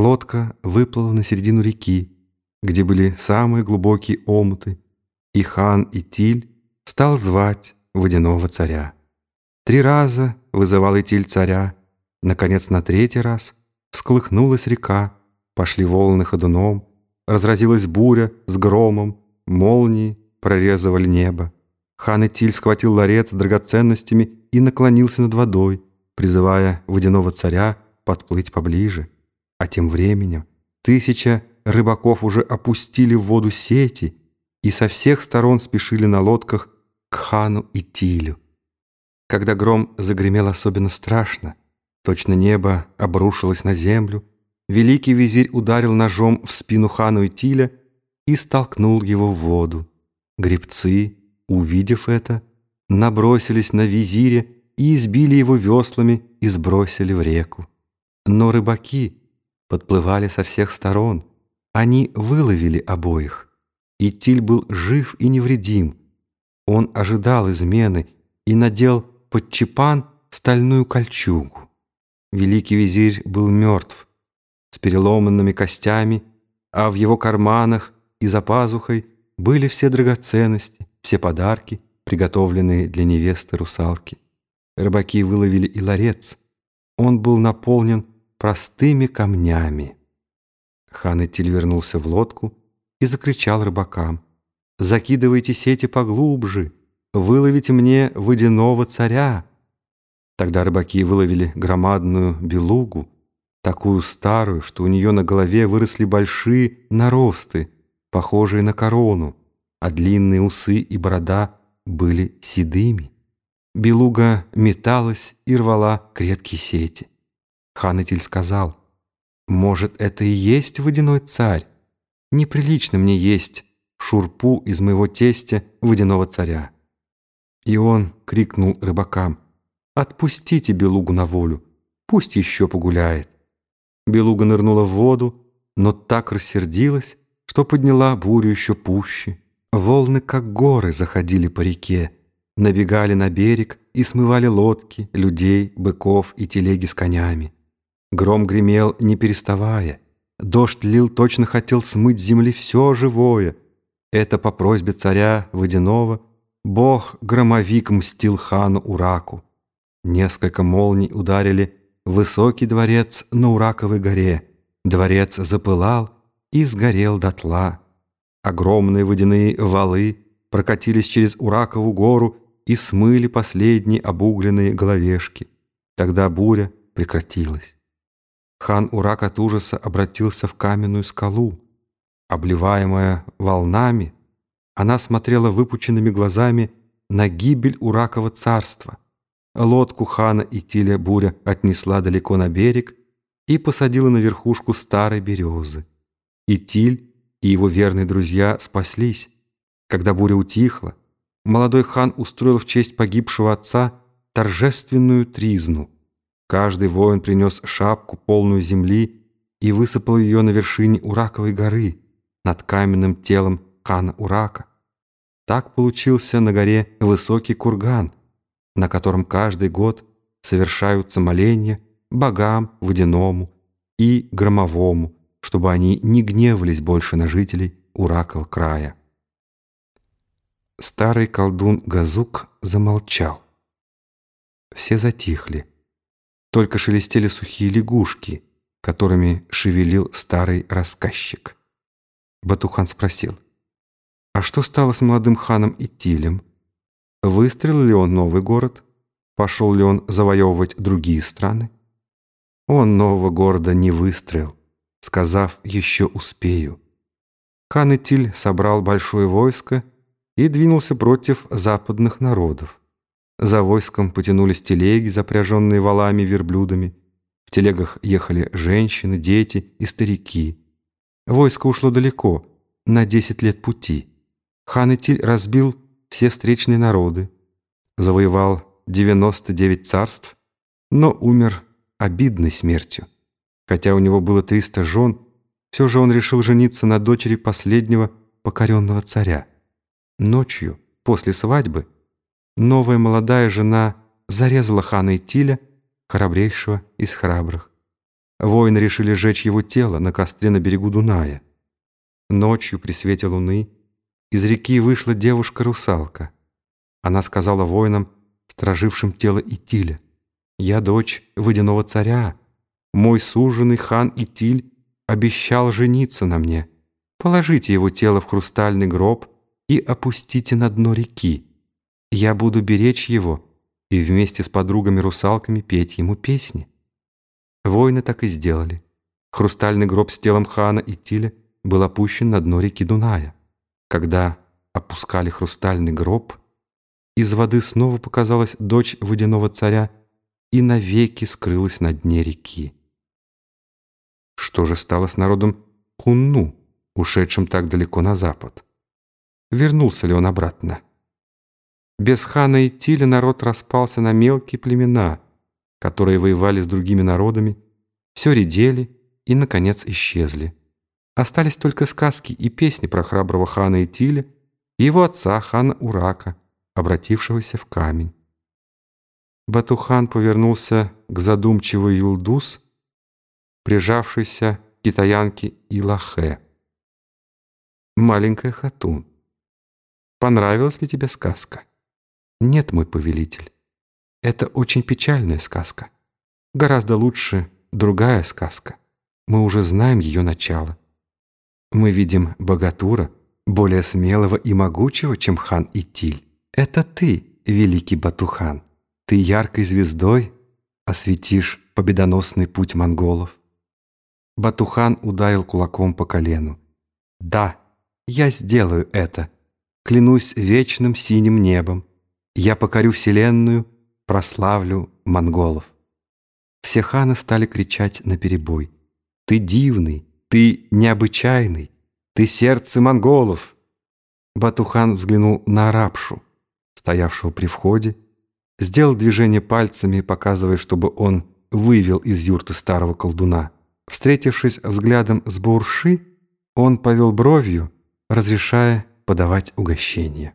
лодка выплыла на середину реки, где были самые глубокие омуты, и хан Итиль стал звать водяного царя. Три раза вызывал Итиль царя, наконец на третий раз всколыхнулась река, пошли волны ходуном, разразилась буря с громом, молнии прорезывали небо. Хан Итиль схватил ларец с драгоценностями и наклонился над водой, призывая водяного царя подплыть поближе. А тем временем тысяча рыбаков уже опустили в воду сети и со всех сторон спешили на лодках к хану и Тилю. Когда гром загремел особенно страшно, точно небо обрушилось на землю, великий визирь ударил ножом в спину хану и Тиля и столкнул его в воду. Гребцы, увидев это, набросились на визиря и избили его веслами и сбросили в реку. Но рыбаки подплывали со всех сторон. Они выловили обоих. И Тиль был жив и невредим. Он ожидал измены и надел под чепан стальную кольчугу. Великий визирь был мертв, с переломанными костями, а в его карманах и за пазухой были все драгоценности, все подарки, приготовленные для невесты русалки. Рыбаки выловили и ларец. Он был наполнен простыми камнями. Хан Этиль вернулся в лодку и закричал рыбакам. «Закидывайте сети поглубже, выловите мне водяного царя». Тогда рыбаки выловили громадную белугу, такую старую, что у нее на голове выросли большие наросты, похожие на корону, а длинные усы и борода были седыми. Белуга металась и рвала крепкие сети. Ханетель сказал, «Может, это и есть водяной царь? Неприлично мне есть шурпу из моего тестя водяного царя». И он крикнул рыбакам, «Отпустите белугу на волю, пусть еще погуляет». Белуга нырнула в воду, но так рассердилась, что подняла бурю еще пуще. Волны, как горы, заходили по реке, набегали на берег и смывали лодки, людей, быков и телеги с конями. Гром гремел, не переставая. Дождь лил, точно хотел смыть с земли все живое. Это по просьбе царя Водяного Бог-громовик мстил хану Ураку. Несколько молний ударили высокий дворец на Ураковой горе. Дворец запылал и сгорел дотла. Огромные водяные валы прокатились через Уракову гору и смыли последние обугленные головешки. Тогда буря прекратилась. Хан Урак от ужаса обратился в каменную скалу. Обливаемая волнами, она смотрела выпученными глазами на гибель Уракова царства. Лодку хана и Тиля буря отнесла далеко на берег и посадила на верхушку старой березы. И Тиль, и его верные друзья спаслись. Когда буря утихла, молодой хан устроил в честь погибшего отца торжественную тризну. Каждый воин принес шапку, полную земли, и высыпал ее на вершине Ураковой горы, над каменным телом хана Урака. Так получился на горе высокий курган, на котором каждый год совершаются моления богам водяному и громовому, чтобы они не гневались больше на жителей Уракова края. Старый колдун Газук замолчал. Все затихли. Только шелестели сухие лягушки, которыми шевелил старый рассказчик. Батухан спросил, «А что стало с молодым ханом Итилем? Выстрелил ли он новый город? Пошел ли он завоевывать другие страны?» Он нового города не выстроил, сказав «еще успею». Хан Итиль собрал большое войско и двинулся против западных народов. За войском потянулись телеги, запряженные валами верблюдами. В телегах ехали женщины, дети и старики. Войско ушло далеко, на десять лет пути. Хан Итиль разбил все встречные народы, завоевал 99 царств, но умер обидной смертью. Хотя у него было 300 жен, все же он решил жениться на дочери последнего покоренного царя. Ночью, после свадьбы, новая молодая жена зарезала хана Итиля, храбрейшего из храбрых. Воины решили сжечь его тело на костре на берегу Дуная. Ночью при свете луны из реки вышла девушка-русалка. Она сказала воинам, стражившим тело Итиля, «Я дочь водяного царя. Мой суженый хан Итиль обещал жениться на мне. Положите его тело в хрустальный гроб и опустите на дно реки. Я буду беречь его и вместе с подругами-русалками петь ему песни». Воины так и сделали. Хрустальный гроб с телом хана Итиля был опущен на дно реки Дуная. Когда опускали хрустальный гроб, из воды снова показалась дочь водяного царя и навеки скрылась на дне реки. Что же стало с народом Кунну, ушедшим так далеко на запад? Вернулся ли он обратно? Без хана и Тиля народ распался на мелкие племена, которые воевали с другими народами, все редели и, наконец, исчезли. Остались только сказки и песни про храброго хана Итиля и его отца, хана Урака, обратившегося в камень. Батухан повернулся к задумчивой Юлдус, прижавшейся к китаянке Илахе. «Маленькая Хатун, понравилась ли тебе сказка?» «Нет, мой повелитель, это очень печальная сказка. Гораздо лучше другая сказка. Мы уже знаем ее начало. Мы видим богатура, более смелого и могучего, чем хан Итиль. Это ты, великий Батухан. Ты яркой звездой осветишь победоносный путь монголов. Батухан ударил кулаком по колену. «Да, я сделаю это. Клянусь вечным синим небом. Я покорю вселенную, прославлю монголов». Все ханы стали кричать наперебой. «Ты дивный, ты необычайный, ты сердце монголов!» Батухан взглянул на арабшу, стоявшего при входе, сделал движение пальцами, показывая, чтобы он вывел из юрты старого колдуна. Встретившись взглядом с Бурши, он повел бровью, разрешая подавать угощение.